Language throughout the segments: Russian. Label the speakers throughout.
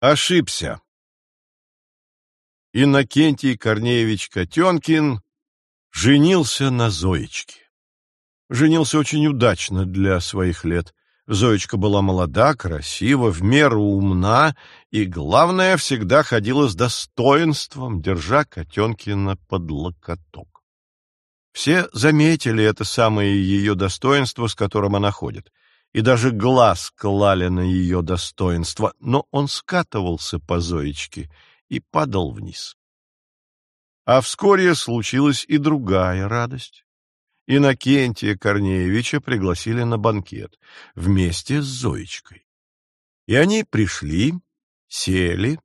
Speaker 1: Ошибся. Иннокентий Корнеевич Котенкин женился на Зоечке. Женился очень удачно для своих лет. Зоечка была молода, красива, в меру умна и, главное, всегда ходила с достоинством, держа Котенкина под локоток. Все заметили это самое ее достоинство, с которым она ходит и даже глаз клали на ее достоинство, но он скатывался по Зоечке и падал вниз. А вскоре случилась и другая радость. Иннокентия Корнеевича пригласили на банкет вместе с Зоечкой. И они пришли, сели,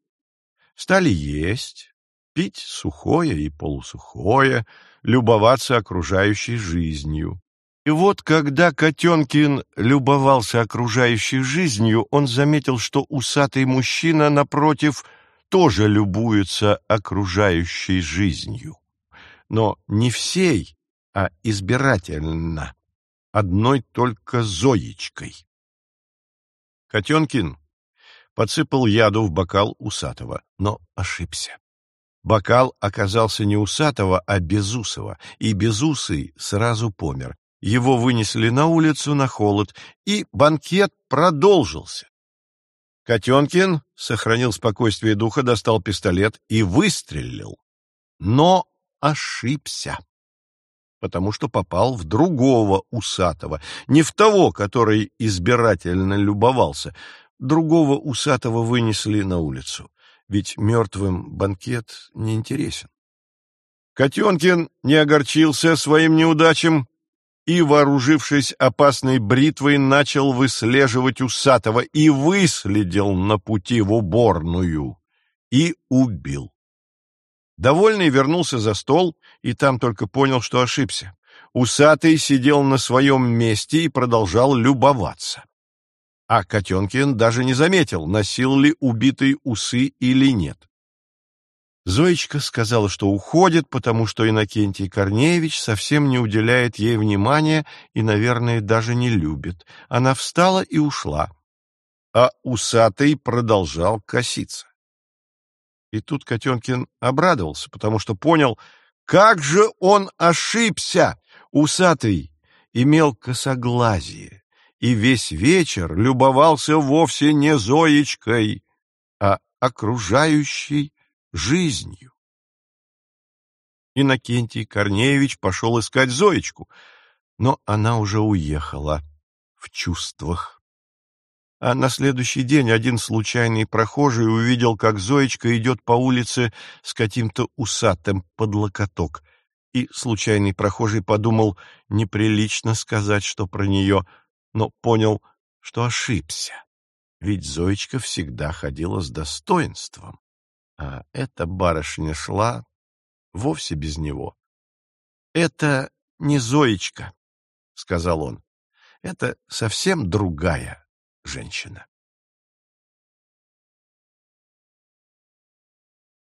Speaker 1: стали есть, пить сухое и полусухое, любоваться окружающей жизнью. И вот, когда Котенкин любовался окружающей жизнью, он заметил, что усатый мужчина, напротив, тоже любуется окружающей жизнью. Но не всей, а избирательно, одной только Зоечкой. Котенкин подсыпал яду в бокал усатого, но ошибся. Бокал оказался не усатого, а безусого, и безусый сразу помер, его вынесли на улицу на холод, и банкет продолжился. Котенкин сохранил спокойствие духа, достал пистолет и выстрелил. Но ошибся, потому что попал в другого усатого, не в того, который избирательно любовался. Другого усатого вынесли на улицу, ведь мертвым банкет не интересен. Котенкин не огорчился своим неудачам и, вооружившись опасной бритвой, начал выслеживать усатого и выследил на пути в уборную и убил. Довольный вернулся за стол и там только понял, что ошибся. Усатый сидел на своем месте и продолжал любоваться. А Котенкин даже не заметил, носил ли убитый усы или нет. Зоечка сказала, что уходит, потому что Иннокентий Корнеевич совсем не уделяет ей внимания и, наверное, даже не любит. Она встала и ушла, а усатый продолжал коситься. И тут Котенкин обрадовался, потому что понял, как же он ошибся. Усатый имел косоглазие и весь вечер любовался вовсе не Зоечкой, а окружающей жизнью. Иннокентий Корнеевич пошел искать Зоечку, но она уже уехала в чувствах. А на следующий день один случайный прохожий увидел, как Зоечка идет по улице с каким-то усатым под локоток, и случайный прохожий подумал, неприлично сказать, что про нее, но понял, что ошибся, ведь Зоечка всегда ходила с достоинством. А эта барышня шла вовсе без него. — Это не Зоечка, — сказал он. — Это совсем другая женщина.